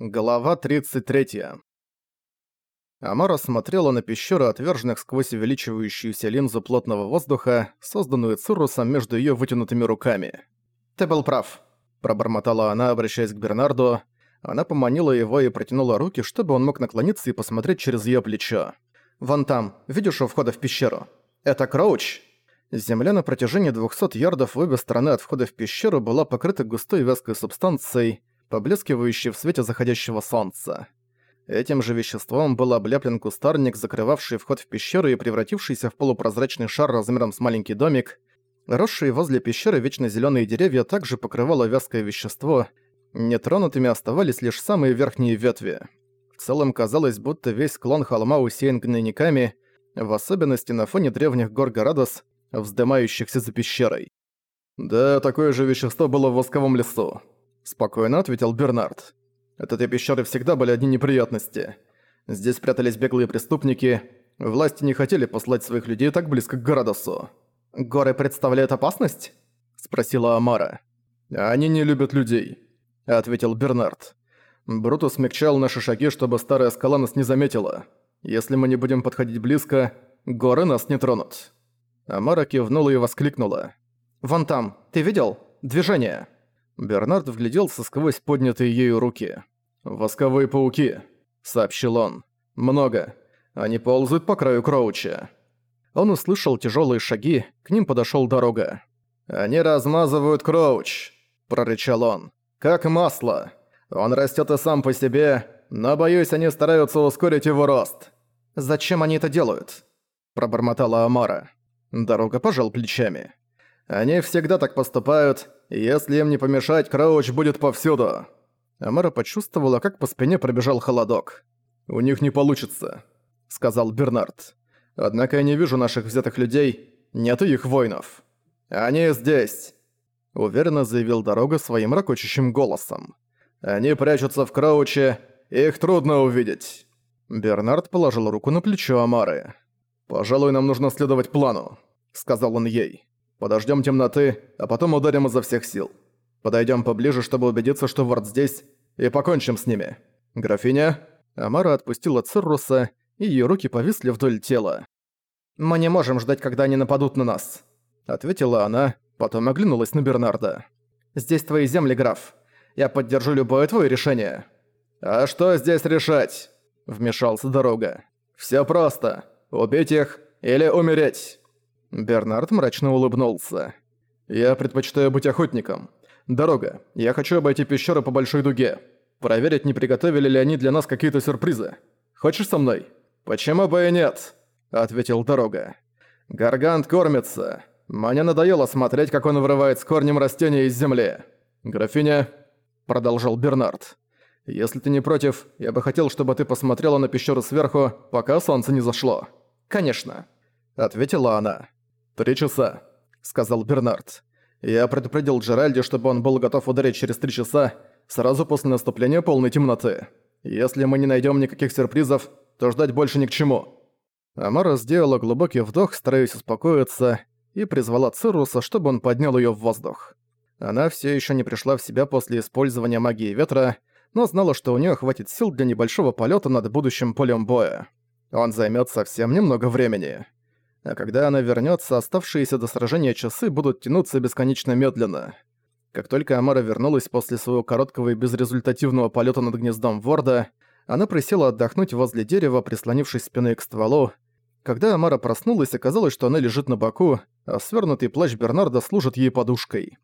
Глава 33. Амара смотрела на пещеру отверженных сквозь увеличивающуюся линзу плотного воздуха, созданную Циррусом между её вытянутыми руками. «Ты был прав», – пробормотала она, обращаясь к Бернарду. Она поманила его и протянула руки, чтобы он мог наклониться и посмотреть через её плечо. «Вон там, видишь у входа в пещеру? Это Кроуч?» Земля на протяжении 200 ярдов в обе стороны от входа в пещеру была покрыта густой вязкой субстанцией, поблескивающий в свете заходящего солнца. Этим же веществом был облеплен кустарник, закрывавший вход в пещеру и превратившийся в полупрозрачный шар размером с маленький домик. Росшие возле пещеры вечно зеленые деревья также покрывало вязкое вещество, нетронутыми оставались лишь самые верхние ветви. В целом казалось, будто весь склон холма усеян гнойниками, в особенности на фоне древних гор Горадос, вздымающихся за пещерой. «Да, такое же вещество было в восковом лесу», Спокойно ответил Бернард. От этой пещеры всегда были одни неприятности. Здесь прятались беглые преступники. Власти не хотели послать своих людей так близко к Городосу. «Горы представляют опасность?» – спросила Амара. «Они не любят людей», – ответил Бернард. Брутус смягчал наши шаги, чтобы старая скала нас не заметила. Если мы не будем подходить близко, горы нас не тронут». Амара кивнула и воскликнула. «Вон там, ты видел? Движение!» Бернард вгляделся сквозь поднятые ею руки. «Восковые пауки», — сообщил он. «Много. Они ползают по краю Кроуча». Он услышал тяжелые шаги, к ним подошел дорога. «Они размазывают Кроуч», — прорычал он. «Как масло. Он растет и сам по себе, но, боюсь, они стараются ускорить его рост». «Зачем они это делают?» – пробормотала Амара. Дорога пожал плечами. «Они всегда так поступают, если им не помешать, Крауч будет повсюду». Амара почувствовала, как по спине пробежал холодок. «У них не получится», — сказал Бернард. «Однако я не вижу наших взятых людей, нет их воинов. Они здесь», — уверенно заявил Дорога своим ракочущим голосом. «Они прячутся в Крауче, их трудно увидеть». Бернард положил руку на плечо Амары. «Пожалуй, нам нужно следовать плану», — сказал он ей. Подождем темноты, а потом ударим изо всех сил. Подойдем поближе, чтобы убедиться, что Вард здесь, и покончим с ними. Графиня?» Амара отпустила Цирруса, и ее руки повисли вдоль тела. «Мы не можем ждать, когда они нападут на нас», — ответила она, потом оглянулась на Бернарда. «Здесь твои земли, граф. Я поддержу любое твое решение». «А что здесь решать?» — вмешался Дорога. «Всё просто. Убить их или умереть». Бернард мрачно улыбнулся. «Я предпочитаю быть охотником. Дорога. Я хочу обойти пещеру по большой дуге. Проверить, не приготовили ли они для нас какие-то сюрпризы. Хочешь со мной?» «Почему бы и нет?» – ответил Дорога. «Гаргант кормится. Мне надоело смотреть, как он вырывает с корнем растения из земли. Графиня...» – продолжал Бернард. «Если ты не против, я бы хотел, чтобы ты посмотрела на пещеру сверху, пока солнце не зашло». «Конечно», – ответила она. «Три часа», — сказал Бернард. «Я предупредил Джеральди, чтобы он был готов ударить через три часа, сразу после наступления полной темноты. Если мы не найдем никаких сюрпризов, то ждать больше ни к чему». Амара сделала глубокий вдох, стараясь успокоиться, и призвала Цируса, чтобы он поднял ее в воздух. Она все еще не пришла в себя после использования магии ветра, но знала, что у нее хватит сил для небольшого полета над будущим полем боя. Он займет совсем немного времени а когда она вернется, оставшиеся до сражения часы будут тянуться бесконечно медленно. Как только Амара вернулась после своего короткого и безрезультативного полета над гнездом Ворда, она присела отдохнуть возле дерева, прислонившись спиной к стволу. Когда Амара проснулась, оказалось, что она лежит на боку, а свернутый плащ Бернарда служит ей подушкой.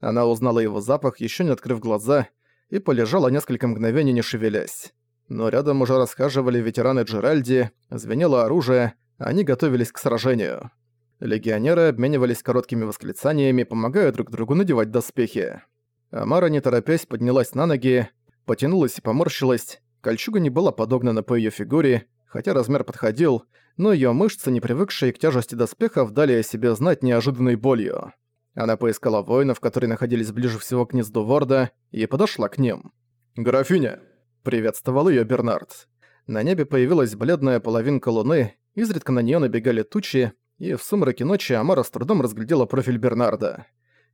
Она узнала его запах, еще не открыв глаза, и полежала несколько мгновений, не шевелясь. Но рядом уже расхаживали ветераны Джеральди, звенело оружие, они готовились к сражению. Легионеры обменивались короткими восклицаниями, помогая друг другу надевать доспехи. Амара, не торопясь, поднялась на ноги, потянулась и поморщилась. Кольчуга не была подогнана по её фигуре, хотя размер подходил, но её мышцы, не привыкшие к тяжести доспехов, дали о себе знать неожиданной болью. Она поискала воинов, которые находились ближе всего к гнезду Ворда, и подошла к ним. «Графиня!» — приветствовал её Бернард. На небе появилась бледная половинка луны, Изредка на нее набегали тучи, и в сумраке ночи Амара с трудом разглядела профиль Бернарда.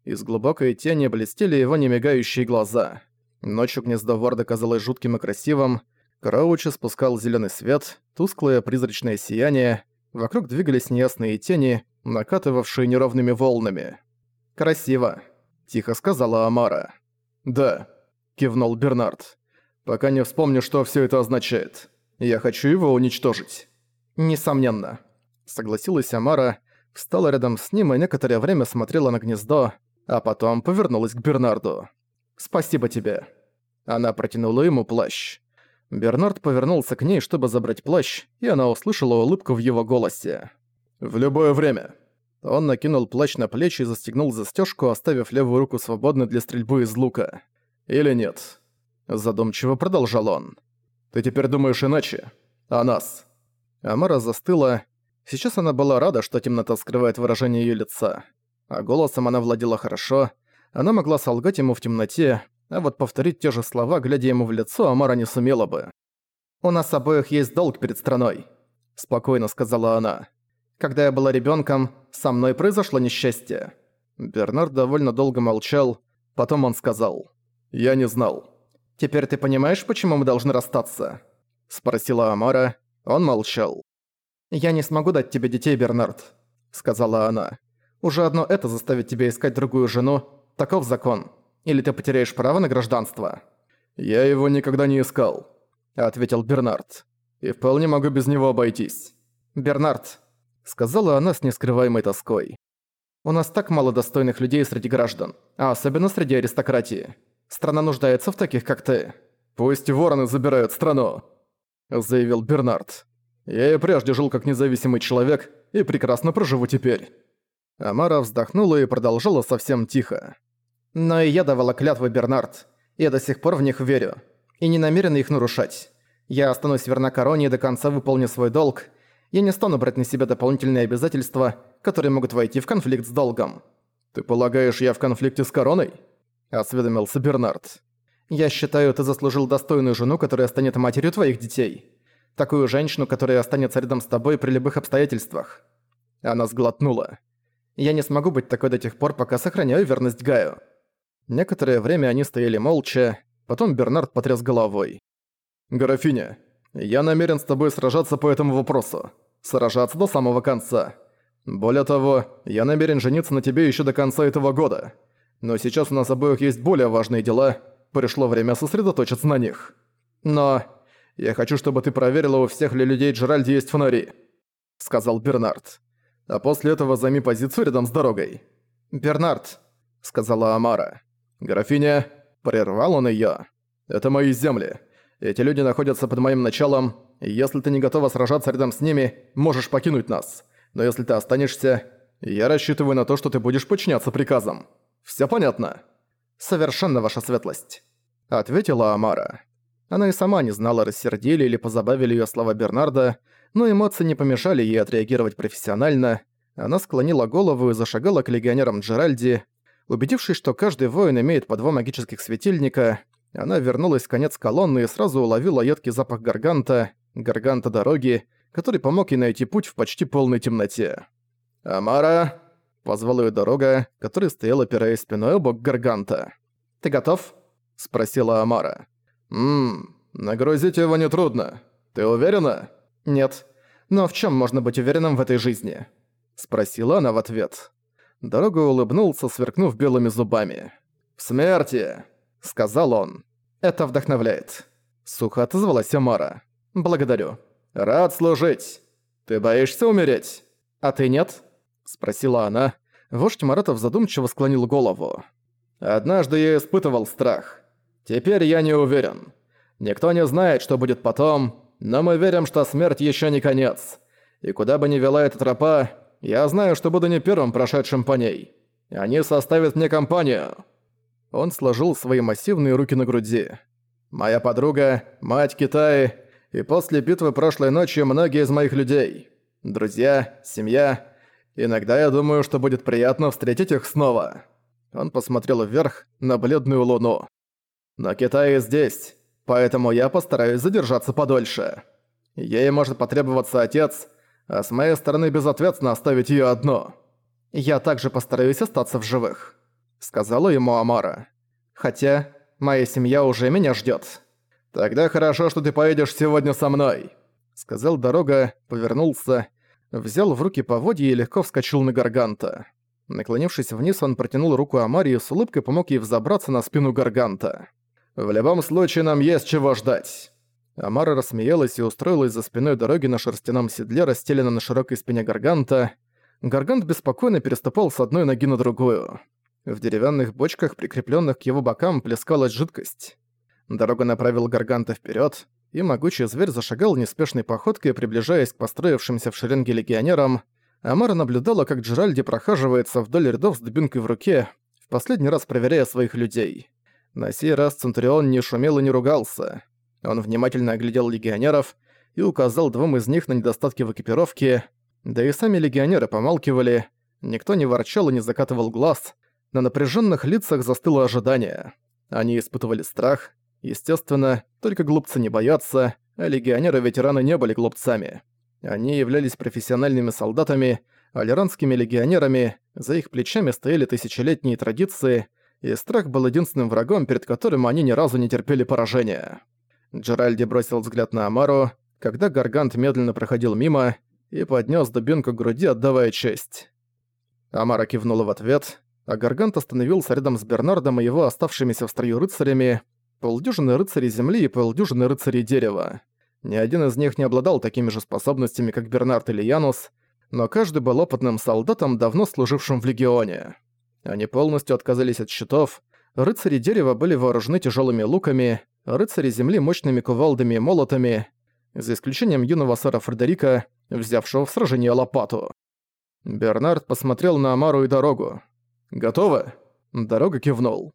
Из глубокой тени блестели его немигающие глаза. Ночью гнездо Варда казалось жутким и красивым, Краучи спускал зеленый свет, тусклое призрачное сияние, вокруг двигались неясные тени, накатывавшие неровными волнами. «Красиво», — тихо сказала Амара. «Да», — кивнул Бернард. «Пока не вспомню, что все это означает. Я хочу его уничтожить». «Несомненно», — согласилась Амара, встала рядом с ним и некоторое время смотрела на гнездо, а потом повернулась к Бернарду. «Спасибо тебе». Она протянула ему плащ. Бернард повернулся к ней, чтобы забрать плащ, и она услышала улыбку в его голосе. «В любое время». Он накинул плащ на плечи и застегнул застежку, оставив левую руку свободной для стрельбы из лука. «Или нет?» Задумчиво продолжал он. «Ты теперь думаешь иначе? О нас?» Амара застыла. Сейчас она была рада, что темнота скрывает выражение ее лица. А голосом она владела хорошо. Она могла солгать ему в темноте, а вот повторить те же слова, глядя ему в лицо, Амара не сумела бы. «У нас обоих есть долг перед страной», — спокойно сказала она. «Когда я была ребенком, со мной произошло несчастье». Бернард довольно долго молчал, потом он сказал. «Я не знал». «Теперь ты понимаешь, почему мы должны расстаться?» — спросила Амара. Он молчал. «Я не смогу дать тебе детей, Бернард», — сказала она. «Уже одно это заставит тебя искать другую жену. Таков закон. Или ты потеряешь право на гражданство?» «Я его никогда не искал», — ответил Бернард. «И вполне могу без него обойтись». «Бернард», — сказала она с нескрываемой тоской. «У нас так мало достойных людей среди граждан, а особенно среди аристократии. Страна нуждается в таких, как ты». «Пусть вороны забирают страну», — заявил Бернард. «Я и прежде жил как независимый человек и прекрасно проживу теперь». Амара вздохнула и продолжала совсем тихо. Но и я давала клятвы, Бернард. Я до сих пор в них верю. И не намерена их нарушать. Я останусь верна короне и до конца выполню свой долг. Я не стану брать на себя дополнительные обязательства, которые могут войти в конфликт с долгом. «Ты полагаешь, я в конфликте с короной?» – осведомился Бернард. «Я считаю, ты заслужил достойную жену, которая станет матерью твоих детей. Такую женщину, которая останется рядом с тобой при любых обстоятельствах». Она сглотнула. «Я не смогу быть такой до тех пор, пока сохраняю верность Гаю». Некоторое время они стояли молча, потом Бернард потряс головой. «Графиня, я намерен с тобой сражаться по этому вопросу. Сражаться до самого конца. Более того, я намерен жениться на тебе еще до конца этого года. Но сейчас у нас обоих есть более важные дела, пришло время сосредоточиться на них. Но я хочу, чтобы ты проверила, у всех ли людей Джеральди есть фонари», — сказал Бернард. «А после этого займи позицию рядом с дорогой». «Бернард», — сказала Амара. «Графиня...» – прервал он её. «Это мои земли. Эти люди находятся под моим началом, если ты не готова сражаться рядом с ними, можешь покинуть нас. Но если ты останешься, я рассчитываю на то, что ты будешь подчиняться приказам. Всё понятно?» «Совершенно ваша светлость», — ответила Амара. Она и сама не знала, рассердили или позабавили её слова Бернарда, но эмоции не помешали ей отреагировать профессионально. Она склонила голову и зашагала к легионерам Джеральди, Убедившись, что каждый воин имеет по два магических светильника, она вернулась в конец колонны и сразу уловила едкий запах гарганта, гарганта дороги, который помог ей найти путь в почти полной темноте. «Амара!» — позвал ее дорога, которая стояла опираясь спиной бок гарганта. «Ты готов?» — спросила Амара. «Ммм, нагрузить его нетрудно. Ты уверена?» «Нет. Но в чем можно быть уверенным в этой жизни?» — спросила она в ответ. Дорога улыбнулся, сверкнув белыми зубами. «В смерти!» — сказал он. «Это вдохновляет». Сухо отозвалась Амара. «Благодарю». «Рад служить. Ты боишься умереть?» «А ты нет?» — спросила она. Вождь Маратов задумчиво склонил голову. «Однажды я испытывал страх. Теперь я не уверен. Никто не знает, что будет потом, но мы верим, что смерть еще не конец. И куда бы ни вела эта тропа, я знаю, что буду не первым прошедшим по ней. Они составят мне компанию». Он сложил свои массивные руки на груди. «Моя подруга, мать Китая, и после битвы прошлой ночи многие из моих людей. Друзья, семья. Иногда я думаю, что будет приятно встретить их снова». Он посмотрел вверх на бледную луну. «Но Китай здесь, поэтому я постараюсь задержаться подольше. Ей может потребоваться отец, а с моей стороны безответственно оставить её одно. Я также постараюсь остаться в живых», — сказала ему Амара. «Хотя Моя семья уже меня ждёт». «Тогда хорошо, что ты поедешь сегодня со мной», — сказал Дорога, повернулся, взял в руки поводья и легко вскочил на Гарганта. Наклонившись вниз, он протянул руку Амари и с улыбкой помог ей взобраться на спину Гарганта. «В любом случае нам есть чего ждать». Амара рассмеялась и устроилась за спиной дороги на шерстяном седле, расстеленном на широкой спине Гарганта. Гаргант беспокойно переступал с одной ноги на другую. В деревянных бочках, прикрепленных к его бокам, плескалась жидкость. Дорога направила Гарганта вперед, и могучий зверь зашагал неспешной походкой, приближаясь к построившимся в шеренге легионерам. Амара наблюдала, как Джеральди прохаживается вдоль рядов с дубинкой в руке, в последний раз проверяя своих людей. На сей раз Центурион не шумел и не ругался. Он внимательно оглядел легионеров и указал двум из них на недостатки в экипировке, да и сами легионеры помалкивали, никто не ворчал и не закатывал глаз, на напряженных лицах застыло ожидание. Они испытывали страх, естественно, только глупцы не боятся, а легионеры-ветераны не были глупцами. Они являлись профессиональными солдатами, алиранскими легионерами, за их плечами стояли тысячелетние традиции, и страх был единственным врагом, перед которым они ни разу не терпели поражения. Джеральди бросил взгляд на Амару, когда Гаргант медленно проходил мимо и поднес дубинку к груди, отдавая честь. Амара кивнула в ответ, а Гаргант остановился рядом с Бернардом и его оставшимися в строю рыцарями, полдюжины рыцарей земли и полдюжины рыцарей дерева. Ни один из них не обладал такими же способностями, как Бернард или Янус, но каждый был опытным солдатом, давно служившим в Легионе. Они полностью отказались от щитов, рыцари дерева были вооружены тяжелыми луками, рыцари земли мощными кувалдами и молотами, за исключением юного сэра Фредерика, взявшего в сражение лопату. Бернард посмотрел на Амару и дорогу. «Готово?» Дорога кивнул.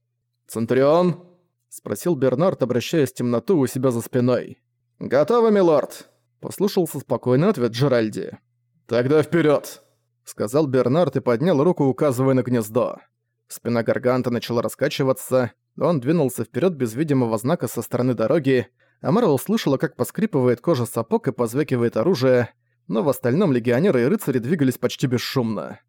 «Центурион?» — спросил Бернард, обращаясь в темноту у себя за спиной. «Готово, милорд!» — послушался спокойный ответ Джеральди. «Тогда вперед! сказал Бернард и поднял руку, указывая на гнездо. Спина Гарганта начала раскачиваться, он двинулся вперед без видимого знака со стороны дороги, Амара услышала, как поскрипывает кожа сапог и позвякивает оружие, но в остальном легионеры и рыцари двигались почти бесшумно.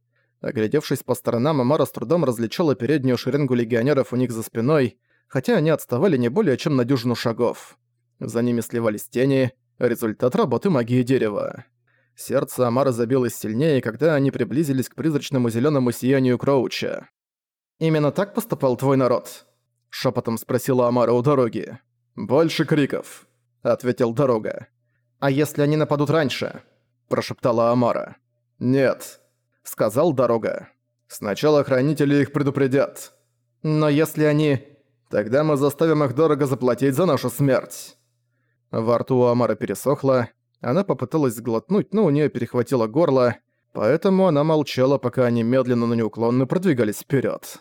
Оглядевшись по сторонам, Амара с трудом различала переднюю шеренгу легионеров у них за спиной, хотя они отставали не более чем на дюжину шагов. За ними сливались тени, результат работы магии дерева. Сердце Амара забилось сильнее, когда они приблизились к призрачному зеленому сиянию Кроуча. «Именно так поступал твой народ?» — шепотом спросила Амара у дороги. «Больше криков», — ответил Дорога. «А если они нападут раньше?» — прошептала Амара. «Нет», — сказал Дорога. «Сначала хранители их предупредят. Но если они...» «Тогда мы заставим их дорого заплатить за нашу смерть». Во рту у Амара пересохло, она попыталась сглотнуть, но у нее перехватило горло, поэтому она молчала, пока они медленно, но неуклонно продвигались вперед.